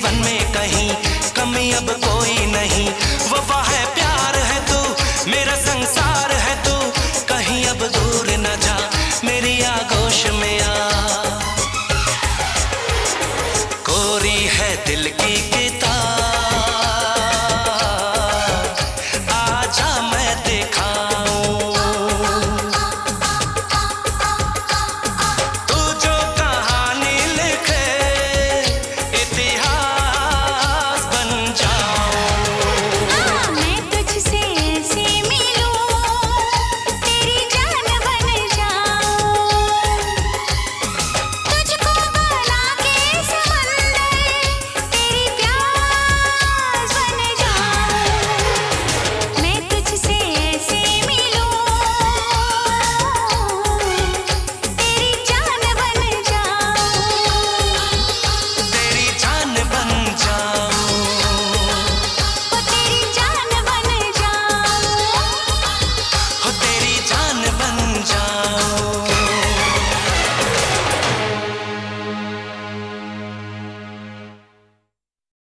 even me